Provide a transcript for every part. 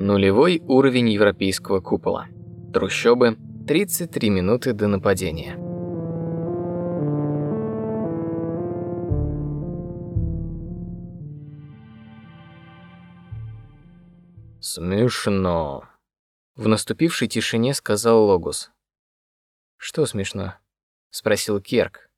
Нулевой уровень европейского купола. Трущобы. 33 минуты до нападения. Смешно. В наступившей тишине сказал Логус. Что смешно? спросил Керк.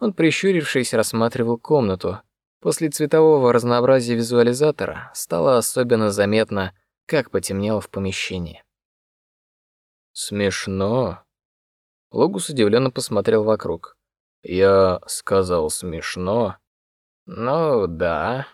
Он прищурившись рассматривал комнату. После цветового разнообразия визуализатора стало особенно заметно, как потемнело в помещении. Смешно. Логус удивленно посмотрел вокруг. Я сказал смешно. Ну да.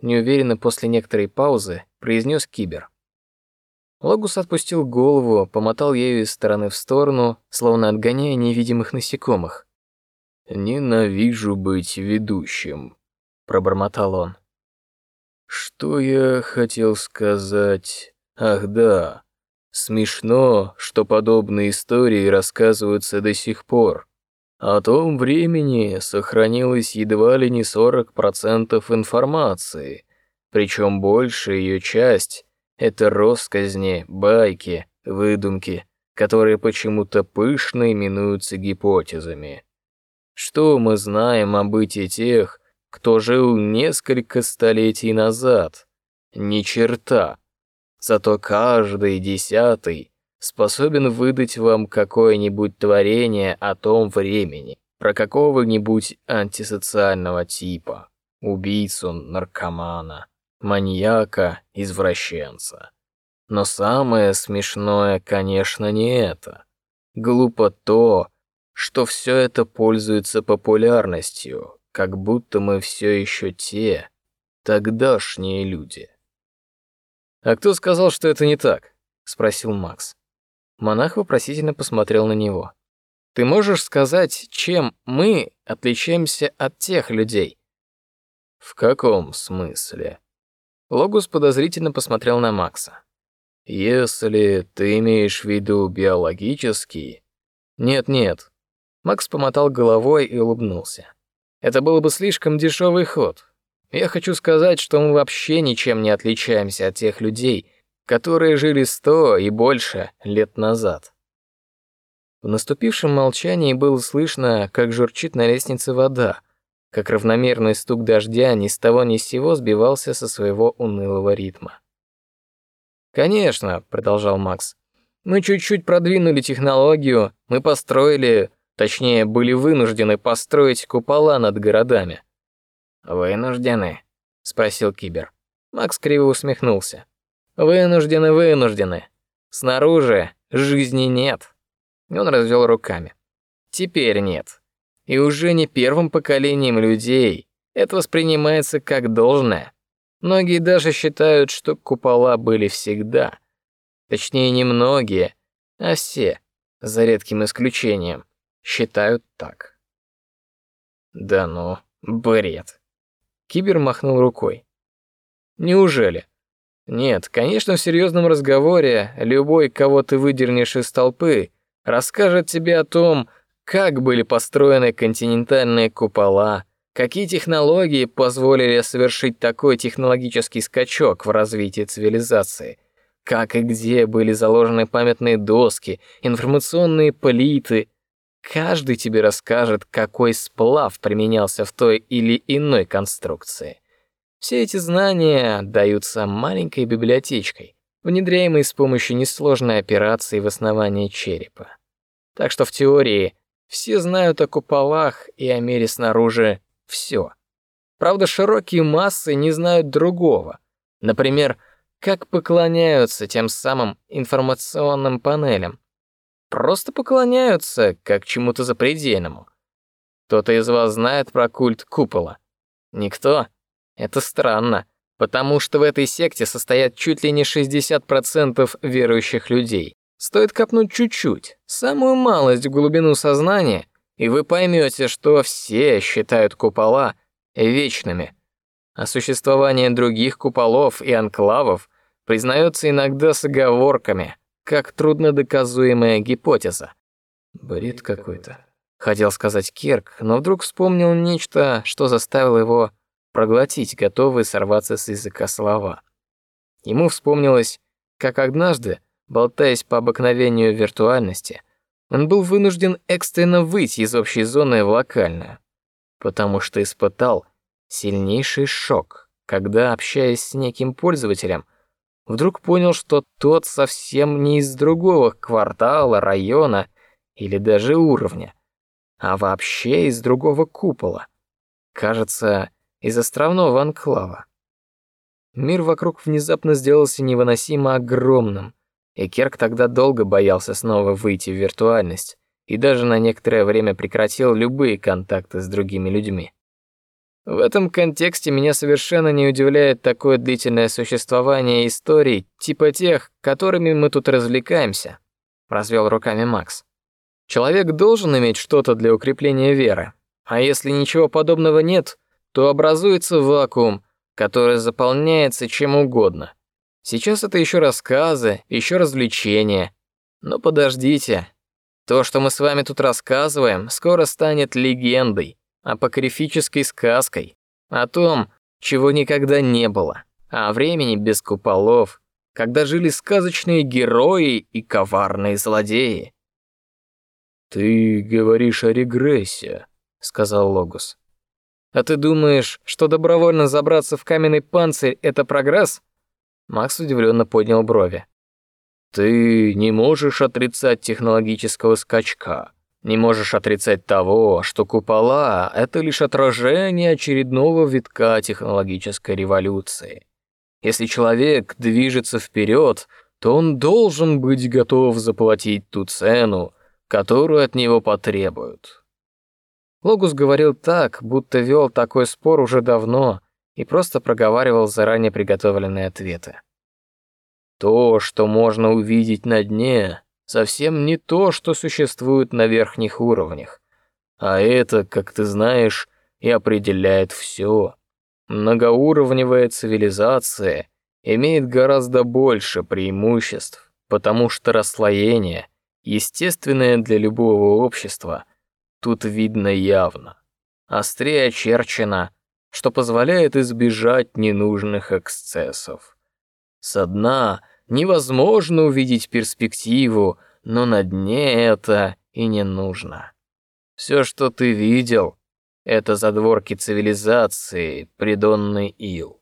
Неуверенно после некоторой паузы произнес Кибер. Логус отпустил голову, помотал ею из стороны в сторону, словно отгоняя невидимых насекомых. Ненавижу быть ведущим, пробормотал он. Что я хотел сказать? Ах да, смешно, что подобные истории рассказываются до сих пор. О том времени сохранилось едва ли не 40% информации, причем большая ее часть — это россказни, байки, выдумки, которые почему-то пышно именуются гипотезами. Что мы знаем о бытии тех, кто жил несколько столетий назад? Ни черта. Зато каждый десятый способен выдать вам какое-нибудь творение о том времени, про какого-нибудь антисоциального типа, убийцу, наркомана, маньяка, извращенца. Но самое смешное, конечно, не это. Глупо то, что все это пользуется популярностью, как будто мы все еще те, тогдашние люди. А кто сказал, что это не так? спросил Макс. Монах вопросительно посмотрел на него. Ты можешь сказать, чем мы отличаемся от тех людей? В каком смысле? Логус подозрительно посмотрел на Макса. Если ты имеешь в виду биологический? Нет, нет, Макс помотал головой и улыбнулся. Это было бы слишком дешевый ход. Я хочу сказать, что мы вообще ничем не отличаемся от тех людей, которые жили сто и больше лет назад. В наступившем молчании было слышно, как журчит на лестнице вода, как равномерный стук дождя ни с того ни с сего сбивался со своего унылого ритма. Конечно, продолжал Макс. Мы чуть-чуть продвинули технологию, мы построили Точнее, были вынуждены построить купола над городами. Вынуждены? спросил Кибер. Макс криво усмехнулся. Вынуждены, вынуждены. Снаружи жизни нет. Он развел руками. Теперь нет. И уже не первым поколением людей это воспринимается как должное. Многие даже считают, что купола были всегда. Точнее, не многие, а все, за редким исключением считают так. Да ну, бред. Кибер махнул рукой. Неужели? Нет, конечно, в серьезном разговоре любой, кого ты выдернешь из толпы, расскажет тебе о том, как были построены континентальные купола, какие технологии позволили совершить такой технологический скачок в развитии цивилизации, как и где были заложены памятные доски, информационные плиты, Каждый тебе расскажет, какой сплав применялся в той или иной конструкции. Все эти знания даются маленькой библиотечкой, внедряемой с помощью несложной операции в основании черепа. Так что в теории все знают о куполах и о мире снаружи все. Правда, широкие массы не знают другого. Например, как поклоняются тем самым информационным панелям, просто поклоняются, как чему-то запредельному. Кто-то из вас знает про культ купола? Никто? Это странно, потому что в этой секте состоят чуть ли не 60% верующих людей. Стоит копнуть чуть-чуть, самую малость в глубину сознания, и вы поймете, что все считают купола вечными. А существование других куполов и анклавов признается иногда с оговорками – как труднодоказуемая гипотеза. Бред какой-то. Хотел сказать Кирк, но вдруг вспомнил нечто, что заставило его проглотить, готовый сорваться с языка слова. Ему вспомнилось, как однажды, болтаясь по обыкновению виртуальности, он был вынужден экстренно выйти из общей зоны в локальную, потому что испытал сильнейший шок, когда, общаясь с неким пользователем, вдруг понял, что тот совсем не из другого квартала, района или даже уровня, а вообще из другого купола. Кажется, из островного анклава. Мир вокруг внезапно сделался невыносимо огромным, и Керк тогда долго боялся снова выйти в виртуальность и даже на некоторое время прекратил любые контакты с другими людьми. В этом контексте меня совершенно не удивляет такое длительное существование историй, типа тех, которыми мы тут развлекаемся, развел руками Макс. Человек должен иметь что-то для укрепления веры, а если ничего подобного нет, то образуется вакуум, который заполняется чем угодно. Сейчас это еще рассказы, еще развлечения. Но подождите. То, что мы с вами тут рассказываем, скоро станет легендой, апокрифической сказкой о том, чего никогда не было, о времени без куполов, когда жили сказочные герои и коварные злодеи. Ты говоришь о регрессе, сказал Логус. А ты думаешь, что добровольно забраться в каменный панцирь это прогресс? Макс удивленно поднял брови. Ты не можешь отрицать технологического скачка. Не можешь отрицать того, что купола — это лишь отражение очередного витка технологической революции. Если человек движется вперед, то он должен быть готов заплатить ту цену, которую от него потребуют. Логус говорил так, будто вел такой спор уже давно, и просто проговаривал заранее приготовленные ответы. То, что можно увидеть на дне, совсем не то, что существует на верхних уровнях. А это, как ты знаешь, и определяет все. Многоуровневая цивилизация имеет гораздо больше преимуществ, потому что расслоение, естественное для любого общества, тут видно явно. Острее очерчено что позволяет избежать ненужных эксцессов. Со дна невозможно увидеть перспективу, но на дне это и не нужно. Все, что ты видел, это задворки цивилизации, придонный ил.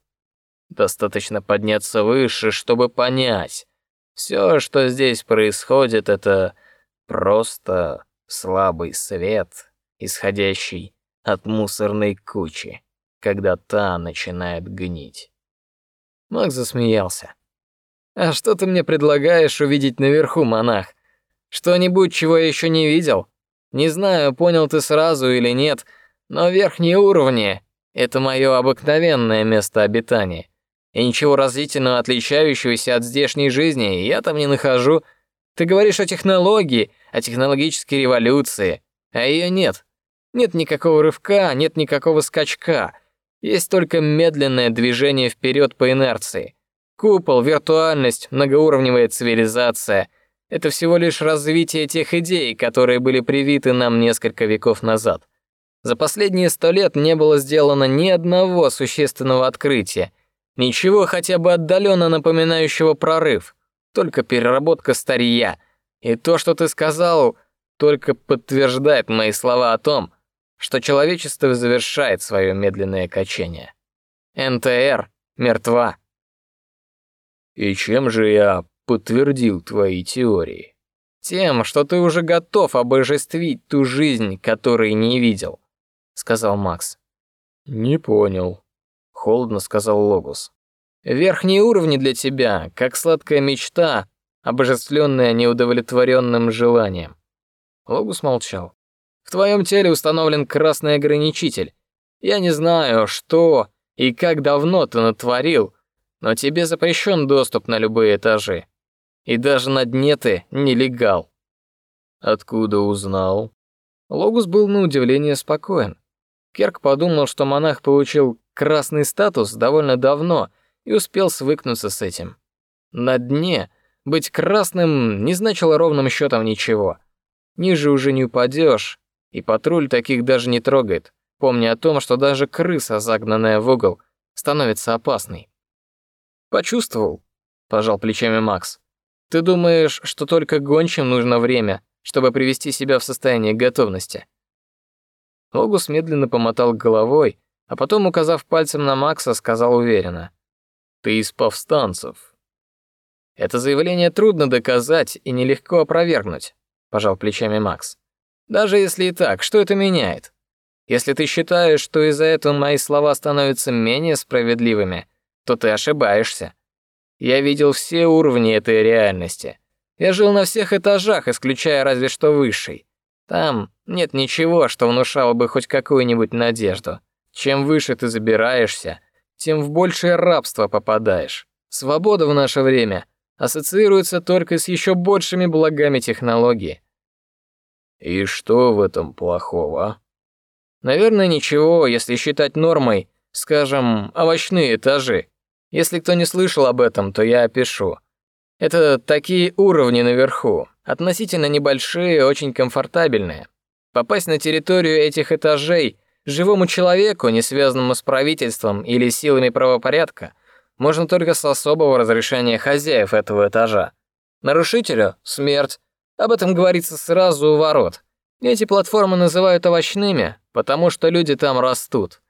Достаточно подняться выше, чтобы понять, все, что здесь происходит, это просто слабый свет, исходящий от мусорной кучи когда та начинает гнить. Макс засмеялся. А что ты мне предлагаешь увидеть наверху, монах? Что-нибудь, чего я еще не видел? Не знаю, понял ты сразу или нет, но верхние уровни — это мое обыкновенное место обитания. И ничего разительного отличающегося от здешней жизни я там не нахожу. Ты говоришь о технологии, о технологической революции, а ее нет. Нет никакого рывка, нет никакого скачка. Есть только медленное движение вперед по инерции. Купол, виртуальность, многоуровневая цивилизация — это всего лишь развитие тех идей, которые были привиты нам несколько веков назад. За последние сто лет не было сделано ни одного существенного открытия, ничего хотя бы отдаленно напоминающего прорыв, только переработка старья. И то, что ты сказал, только подтверждает мои слова о том, что человечество завершает свое медленное качение. НТР мертва. И чем же я подтвердил твои теории? Тем, что ты уже готов обожествить ту жизнь, которой не видел, сказал Макс. Не понял, холодно сказал Логус. Верхние уровни для тебя, как сладкая мечта, обожествленная неудовлетворенным желанием. Логус молчал. В твоем теле установлен красный ограничитель. Я не знаю, что и как давно ты натворил, но тебе запрещен доступ на любые этажи. И даже на дне ты нелегал. Откуда узнал? Логус был на удивление спокоен. Керк подумал, что монах получил красный статус довольно давно и успел свыкнуться с этим. На дне быть красным не значило ровным счетом ничего. Ниже уже не упадешь, и патруль таких даже не трогает, помня о том, что даже крыса, загнанная в угол, становится опасной. Почувствовал. пожал плечами Макс. Ты думаешь, что только гончим нужно время, чтобы привести себя в состояние готовности? Логус медленно помотал головой, а потом, указав пальцем на Макса, сказал уверенно: "Ты из повстанцев". Это заявление трудно доказать и нелегко опровергнуть, пожал плечами Макс. Даже если и так, что это меняет? Если ты считаешь, что из-за этого мои слова становятся менее справедливыми, то ты ошибаешься. Я видел все уровни этой реальности. Я жил на всех этажах, исключая разве что высший. Там нет ничего, что внушало бы хоть какую-нибудь надежду. Чем выше ты забираешься, тем в большее рабство попадаешь. Свобода в наше время ассоциируется только с еще большими благами технологии. И что в этом плохого? Наверное, ничего, если считать нормой, скажем, овощные этажи. Если кто не слышал об этом, то я опишу. Это такие уровни наверху, относительно небольшие, очень комфортабельные. Попасть на территорию этих этажей живому человеку, не связанному с правительством или силами правопорядка, можно только с особого разрешения хозяев этого этажа. Нарушителю смерть. Об этом говорится сразу у ворот. Эти платформы называют овощными, потому что люди там растут.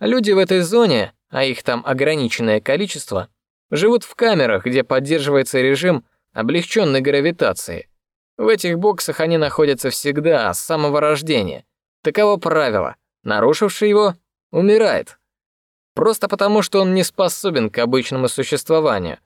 Люди в этой зоне а их там ограниченное количество, живут в камерах, где поддерживается режим облегченной гравитации. В этих боксах они находятся всегда, с самого рождения. Таково правило. Нарушивший его умирает. Просто потому, что он не способен к обычному существованию.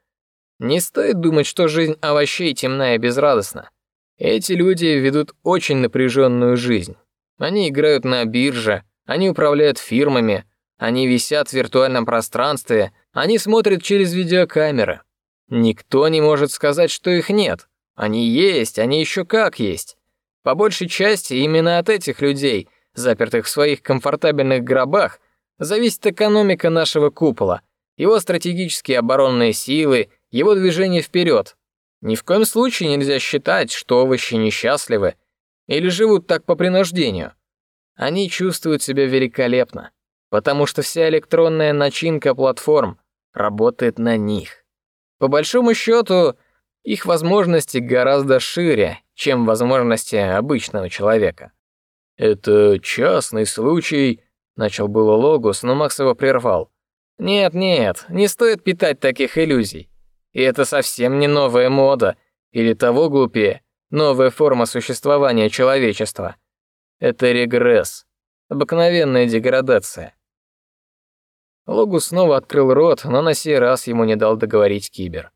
Не стоит думать, что жизнь овощей темна и безрадостна. Эти люди ведут очень напряженную жизнь. Они играют на бирже, они управляют фирмами, они висят в виртуальном пространстве, они смотрят через видеокамеры. Никто не может сказать, что их нет. Они есть, они еще как есть. По большей части именно от этих людей, запертых в своих комфортабельных гробах, зависит экономика нашего купола, его стратегические оборонные силы, его движение вперед. Ни в коем случае нельзя считать, что овощи несчастливы или живут так по принуждению. Они чувствуют себя великолепно потому что вся электронная начинка платформ работает на них. По большому счету, их возможности гораздо шире, чем возможности обычного человека. Это частный случай, начал было Логус, но Макс его прервал. Нет, нет, не стоит питать таких иллюзий. И это совсем не новая мода, или того глупее, новая форма существования человечества. Это регресс, обыкновенная деградация. Логус снова открыл рот, но на сей раз ему не дал договорить Кибер.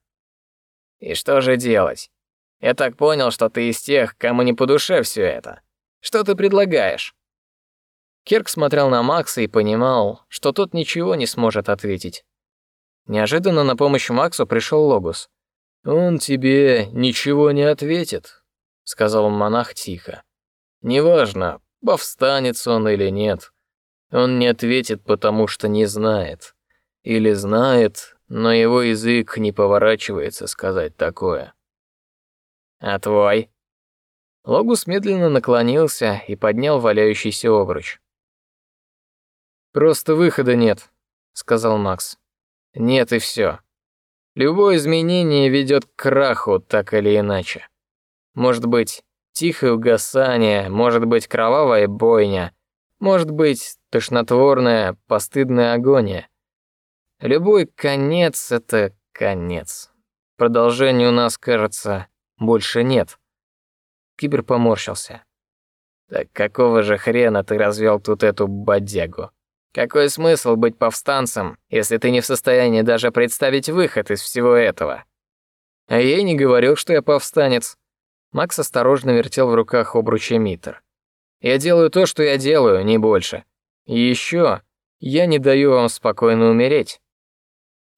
«И что же делать? Я так понял, что ты из тех, кому не по душе все это. Что ты предлагаешь?» Кирк смотрел на Макса и понимал, что тот ничего не сможет ответить. Неожиданно на помощь Максу пришел Логус. «Он тебе ничего не ответит», — сказал монах тихо. «Неважно, повстанец он или нет. Он не ответит, потому что не знает. Или знает, но его язык не поворачивается сказать такое. А твой? Логус медленно наклонился и поднял валяющийся обруч. Просто выхода нет, сказал Макс. Нет и все. Любое изменение ведет к краху, так или иначе. Может быть, тихое угасание, может быть, кровавая бойня, может быть, тошнотворная, постыдная агония. Любой конец — это конец. Продолжения у нас, кажется, больше нет. Кибер поморщился. Так какого же хрена ты развел тут эту бодягу? Какой смысл быть повстанцем, если ты не в состоянии даже представить выход из всего этого? А я и не говорил, что я повстанец. Макс осторожно вертел в руках обруч эмиттер. Я делаю то, что я делаю, не больше. И еще я не даю вам спокойно умереть.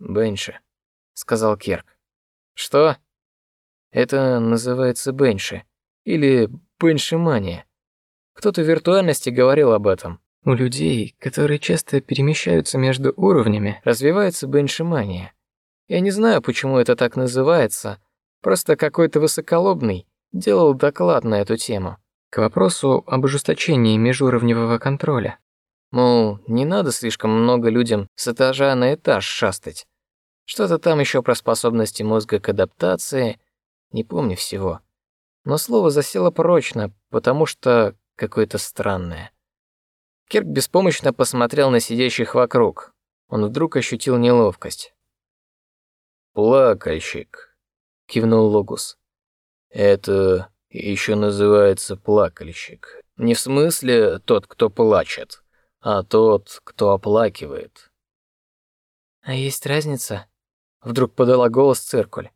Бенши, сказал Керк. Что? Это называется Бенши или Беншимания. Кто-то в виртуальности говорил об этом. У людей, которые часто перемещаются между уровнями, развивается беншимания. Я не знаю, почему это так называется, просто какой-то высоколобный делал доклад на эту тему. К вопросу об ужесточении межуровневого контроля. Мол, не надо слишком много людям с этажа на этаж шастать. Что-то там еще про способности мозга к адаптации, не помню всего. Но слово засело прочно, потому что какое-то странное. Кирк беспомощно посмотрел на сидящих вокруг. Он вдруг ощутил неловкость. «Плакальщик», — кивнул Логус. «Это еще называется плакальщик. Не в смысле тот, кто плачет, а тот, кто оплакивает». «А есть разница?» — вдруг подала голос циркуль.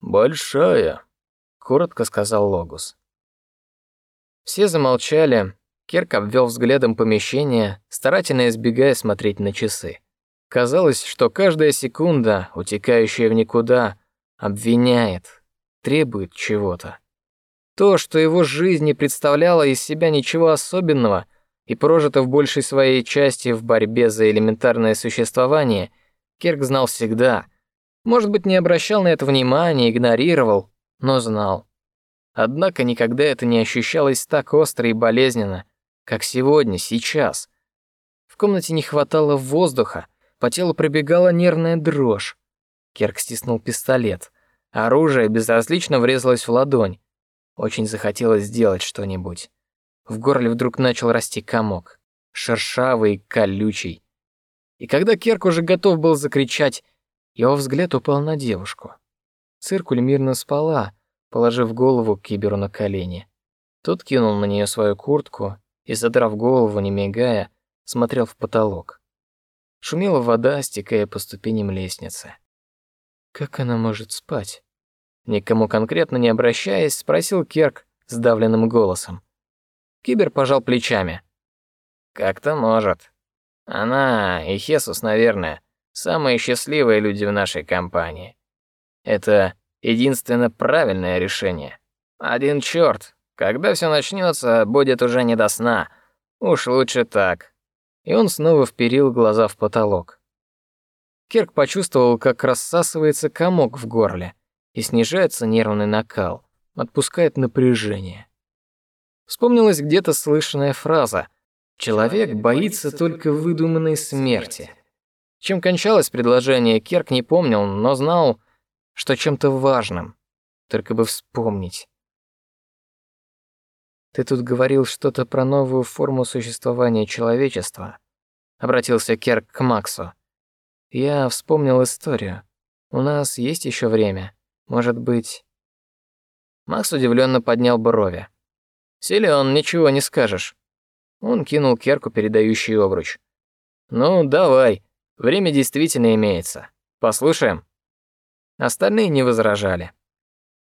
«Большая», — коротко сказал Логус. Все замолчали, Кирк обвел взглядом помещение, старательно избегая смотреть на часы. Казалось, что каждая секунда, утекающая в никуда, обвиняет, требует чего-то. То, что его жизнь не представляла из себя ничего особенного и прожито в большей своей части в борьбе за элементарное существование, Кирк знал всегда. Может быть, не обращал на это внимания, игнорировал, но знал. Однако никогда это не ощущалось так остро и болезненно, как сегодня, сейчас. В комнате не хватало воздуха, по телу пробегала нервная дрожь. Керк стиснул пистолет. Оружие безразлично врезалось в ладонь. Очень захотелось сделать что-нибудь. В горле вдруг начал расти комок, шершавый, колючий. И когда Керк уже готов был закричать, его взгляд упал на девушку. Циркуль мирно спала, положив голову к киберу на колени. Тот кинул на нее свою куртку и, задрав голову, не мигая, смотрел в потолок. Шумела вода, стекая по ступеням лестницы. Как она может спать? Никому конкретно не обращаясь, спросил Керк сдавленным голосом. Кибер пожал плечами. Как-то может. Она и Хесус, наверное, самые счастливые люди в нашей компании. Это единственно правильное решение. Один черт, когда все начнется, будет уже не до сна. Уж лучше так. И он снова вперил глаза в потолок. Кирк почувствовал, как рассасывается комок в горле и снижается нервный накал, отпускает напряжение. Вспомнилась где-то слышанная фраза «Человек боится только выдуманной смерти». Чем кончалось предложение, Кирк не помнил, но знал, что чем-то важным. Только бы вспомнить. Ты тут говорил что-то про новую форму существования человечества. Обратился Керк к Максу. Я вспомнил историю. У нас есть еще время. Может быть... Макс удивленно поднял брови. Силен, ничего не скажешь. Он кинул Керку передающий обруч. Ну, давай. Время действительно имеется. Послушаем. Остальные не возражали.